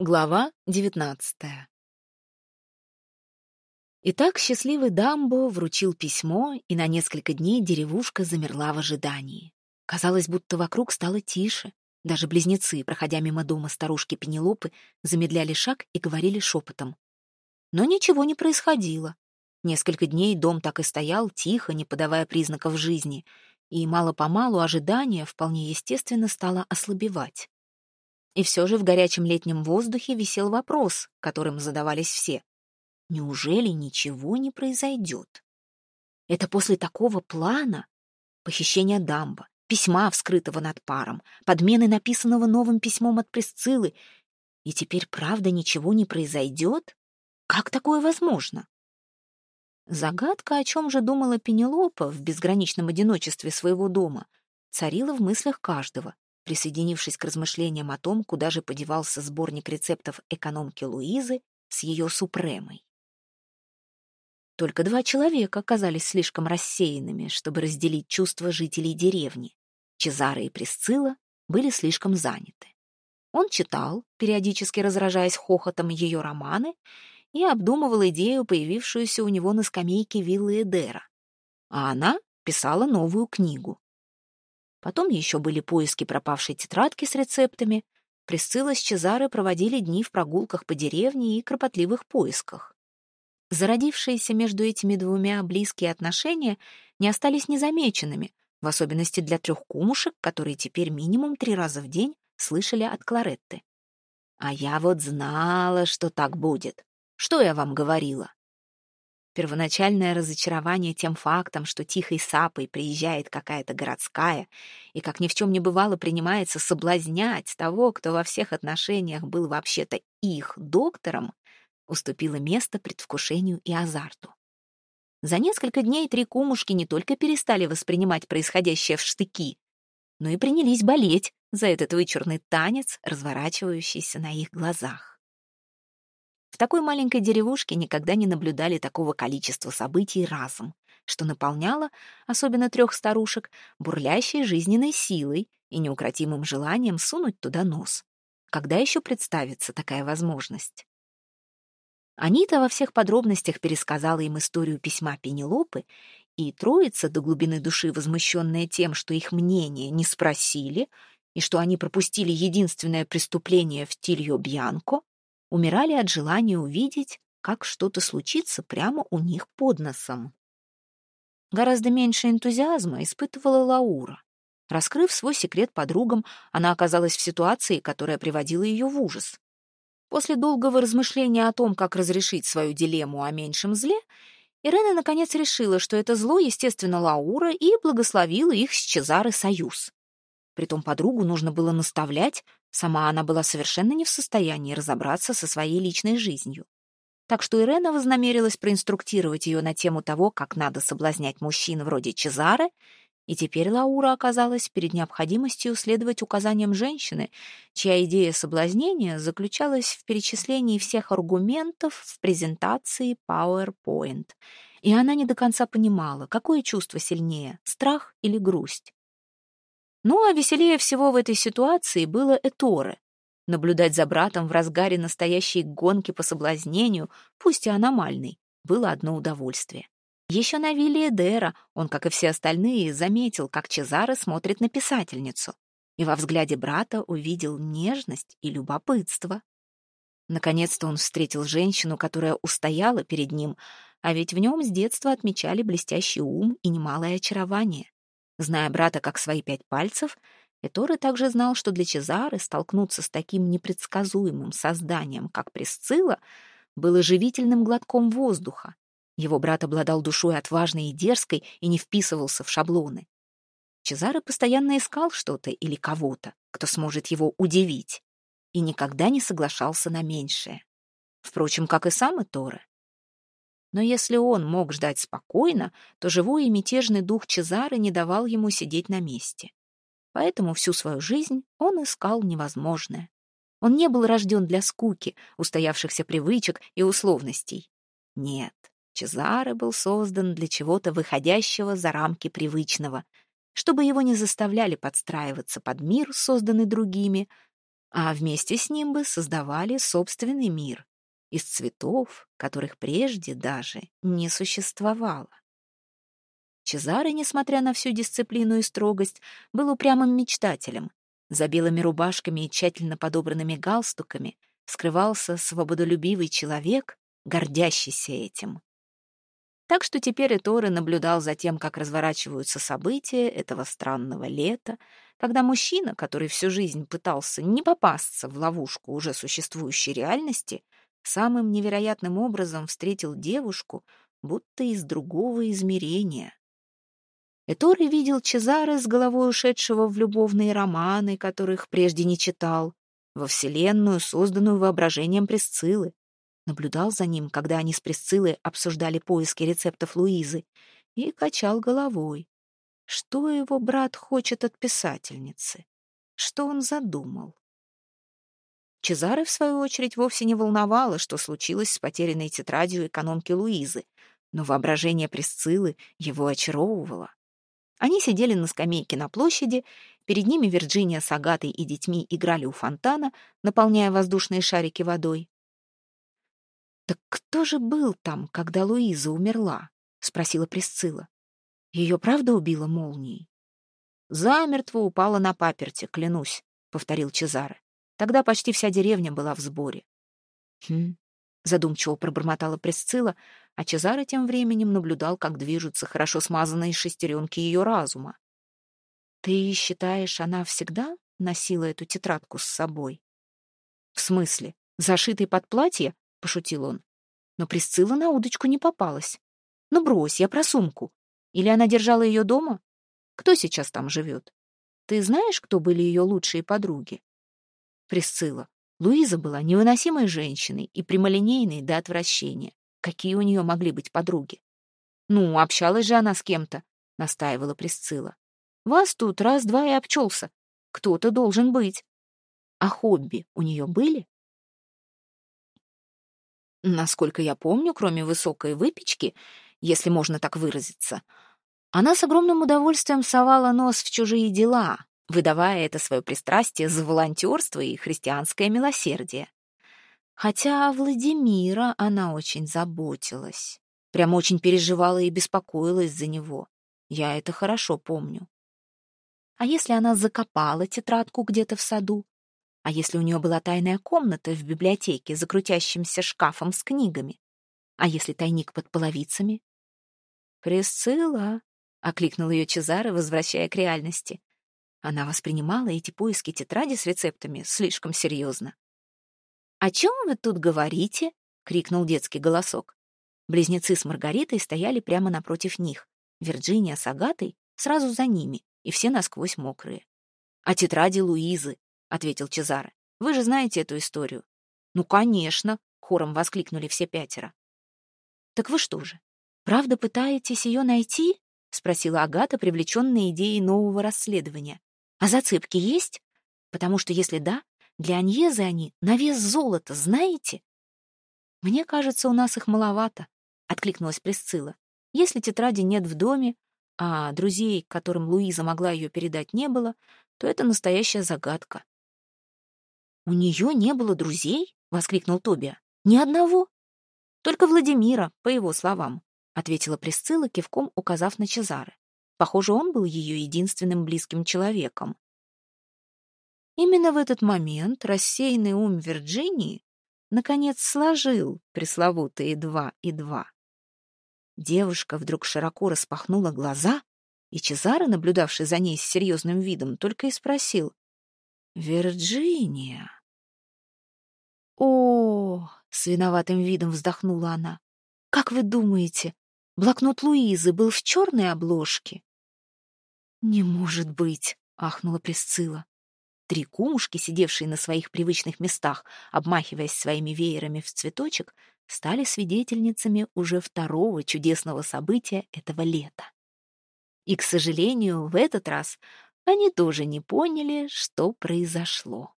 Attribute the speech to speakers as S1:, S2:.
S1: Глава девятнадцатая. Итак, счастливый Дамбо вручил письмо, и на несколько дней деревушка замерла в ожидании. Казалось, будто вокруг стало тише. Даже близнецы, проходя мимо дома старушки Пенелопы, замедляли шаг и говорили шепотом. Но ничего не происходило. Несколько дней дом так и стоял, тихо, не подавая признаков жизни, и мало-помалу ожидание вполне естественно стало ослабевать. И все же в горячем летнем воздухе висел вопрос, которым задавались все. Неужели ничего не произойдет? Это после такого плана? Похищения дамба, письма, вскрытого над паром, подмены написанного новым письмом от Пресциллы. И теперь правда ничего не произойдет? Как такое возможно? Загадка, о чем же думала Пенелопа в безграничном одиночестве своего дома, царила в мыслях каждого, присоединившись к размышлениям о том, куда же подевался сборник рецептов экономки Луизы с ее супремой. Только два человека оказались слишком рассеянными, чтобы разделить чувства жителей деревни. Чезаро и Присцилла были слишком заняты. Он читал, периодически разражаясь хохотом ее романы, и обдумывал идею, появившуюся у него на скамейке виллы Эдера. А она писала новую книгу. Потом еще были поиски пропавшей тетрадки с рецептами. Присцилла с Чезаре проводили дни в прогулках по деревне и кропотливых поисках. Зародившиеся между этими двумя близкие отношения не остались незамеченными, в особенности для трех кумушек, которые теперь минимум три раза в день слышали от Кларетты. «А я вот знала, что так будет. Что я вам говорила?» Первоначальное разочарование тем фактом, что тихой сапой приезжает какая-то городская и, как ни в чем не бывало, принимается соблазнять того, кто во всех отношениях был вообще-то их доктором, уступило место предвкушению и азарту. За несколько дней три кумушки не только перестали воспринимать происходящее в штыки, но и принялись болеть за этот вычурный танец, разворачивающийся на их глазах. Такой маленькой деревушке никогда не наблюдали такого количества событий разом, что наполняло, особенно трех старушек, бурлящей жизненной силой и неукротимым желанием сунуть туда нос. Когда еще представится такая возможность? Анита во всех подробностях пересказала им историю письма Пенелопы, и троица, до глубины души возмущенная тем, что их мнение не спросили, и что они пропустили единственное преступление в Тильо Бьянко, умирали от желания увидеть, как что-то случится прямо у них под носом. Гораздо меньше энтузиазма испытывала Лаура. Раскрыв свой секрет подругам, она оказалась в ситуации, которая приводила ее в ужас. После долгого размышления о том, как разрешить свою дилемму о меньшем зле, Ирена наконец решила, что это зло, естественно, Лаура, и благословила их с Чезары союз. Притом подругу нужно было наставлять, сама она была совершенно не в состоянии разобраться со своей личной жизнью. Так что Ирена вознамерилась проинструктировать ее на тему того, как надо соблазнять мужчин вроде Чезары, и теперь Лаура оказалась перед необходимостью следовать указаниям женщины, чья идея соблазнения заключалась в перечислении всех аргументов в презентации PowerPoint. И она не до конца понимала, какое чувство сильнее — страх или грусть. Ну, а веселее всего в этой ситуации было Эторе. Наблюдать за братом в разгаре настоящей гонки по соблазнению, пусть и аномальной, было одно удовольствие. Еще на вилле Эдера он, как и все остальные, заметил, как Чезаре смотрит на писательницу, и во взгляде брата увидел нежность и любопытство. Наконец-то он встретил женщину, которая устояла перед ним, а ведь в нем с детства отмечали блестящий ум и немалое очарование. Зная брата как свои пять пальцев, Эторе также знал, что для Чезары столкнуться с таким непредсказуемым созданием, как Пресцилла, было живительным глотком воздуха. Его брат обладал душой отважной и дерзкой и не вписывался в шаблоны. Чезаре постоянно искал что-то или кого-то, кто сможет его удивить, и никогда не соглашался на меньшее. Впрочем, как и сам Эторе. Но если он мог ждать спокойно, то живой и мятежный дух Чезары не давал ему сидеть на месте. Поэтому всю свою жизнь он искал невозможное. Он не был рожден для скуки, устоявшихся привычек и условностей. Нет, Чезаре был создан для чего-то выходящего за рамки привычного, чтобы его не заставляли подстраиваться под мир, созданный другими, а вместе с ним бы создавали собственный мир из цветов, которых прежде даже не существовало. Чезаре, несмотря на всю дисциплину и строгость, был упрямым мечтателем. За белыми рубашками и тщательно подобранными галстуками скрывался свободолюбивый человек, гордящийся этим. Так что теперь Эторе наблюдал за тем, как разворачиваются события этого странного лета, когда мужчина, который всю жизнь пытался не попасться в ловушку уже существующей реальности, самым невероятным образом встретил девушку, будто из другого измерения. Эторе видел Чезаре с головой ушедшего в любовные романы, которых прежде не читал, во вселенную, созданную воображением Пресциллы, наблюдал за ним, когда они с Присциллой обсуждали поиски рецептов Луизы, и качал головой. Что его брат хочет от писательницы? Что он задумал? Чезаре, в свою очередь, вовсе не волновало, что случилось с потерянной тетрадью экономки Луизы, но воображение Присциллы его очаровывало. Они сидели на скамейке на площади, перед ними Вирджиния с Агатой и детьми играли у фонтана, наполняя воздушные шарики водой. «Так кто же был там, когда Луиза умерла?» — спросила Присцилла. «Ее правда убила молнией?» «Замертво упала на паперте, клянусь», — повторил Чезаре. «Тогда почти вся деревня была в сборе». «Хм», — задумчиво пробормотала Присцилла, а Чезаре тем временем наблюдал, как движутся хорошо смазанные шестеренки ее разума. «Ты считаешь, она всегда носила эту тетрадку с собой?» «В смысле? Зашитой под платье?» — пошутил он. Но Присцилла на удочку не попалась. «Ну брось, я про сумку. Или она держала ее дома? Кто сейчас там живет? Ты знаешь, кто были ее лучшие подруги?» Присцилла. Луиза была невыносимой женщиной и прямолинейной до отвращения. Какие у нее могли быть подруги? «Ну, общалась же она с кем-то», — настаивала Присцилла. «Вас тут раз-два и обчелся. Кто-то должен быть. А хобби у нее были?» Насколько я помню, кроме высокой выпечки, если можно так выразиться, она с огромным удовольствием совала нос в чужие дела, выдавая это свое пристрастие за волонтерство и христианское милосердие. Хотя Владимира она очень заботилась, прямо очень переживала и беспокоилась за него. Я это хорошо помню. А если она закопала тетрадку где-то в саду, а если у нее была тайная комната в библиотеке за крутящимся шкафом с книгами? А если тайник под половицами? «Присцилла!» — окликнул ее Чезаре, возвращая к реальности. Она воспринимала эти поиски тетради с рецептами слишком серьезно. «О чем вы тут говорите?» — крикнул детский голосок. Близнецы с Маргаритой стояли прямо напротив них. Вирджиния с Агатой сразу за ними, и все насквозь мокрые. «О тетради Луизы», — ответил Чезаре. «Вы же знаете эту историю». «Ну, конечно», — хором воскликнули все пятеро. «Так вы что же, правда пытаетесь ее найти?» — спросила Агата, привлеченная идеей нового расследования. «А зацепки есть? Потому что если да, для Аньезы они на вес золота, знаете?» «Мне кажется, у нас их маловато», — откликнулась Присцилла. «Если тетради нет в доме, а друзей, которым Луиза могла ее передать, не было, то это настоящая загадка. «У нее не было друзей?» — воскликнул Тобия. «Ни одного?» «Только Владимира, по его словам», — ответила Присцилла, кивком указав на Чезаре. Похоже, он был ее единственным близким человеком. Именно в этот момент рассеянный ум Вирджинии наконец сложил пресловутые два и два. Девушка вдруг широко распахнула глаза, и Чезаре, наблюдавший за ней с серьезным видом, только и спросил. «Вирджиния?» «О!» — с виноватым видом вздохнула она. «Как вы думаете, блокнот Луизы был в черной обложке?» «Не может быть!» — ахнула Присцилла. Три кумушки, сидевшие на своих привычных местах, обмахиваясь своими веерами в цветочек, стали свидетельницами уже второго чудесного события этого лета. И, к сожалению, в этот раз они тоже не поняли, что произошло.